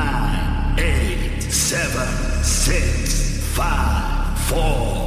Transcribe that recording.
nine, eight, seven, six, five, four,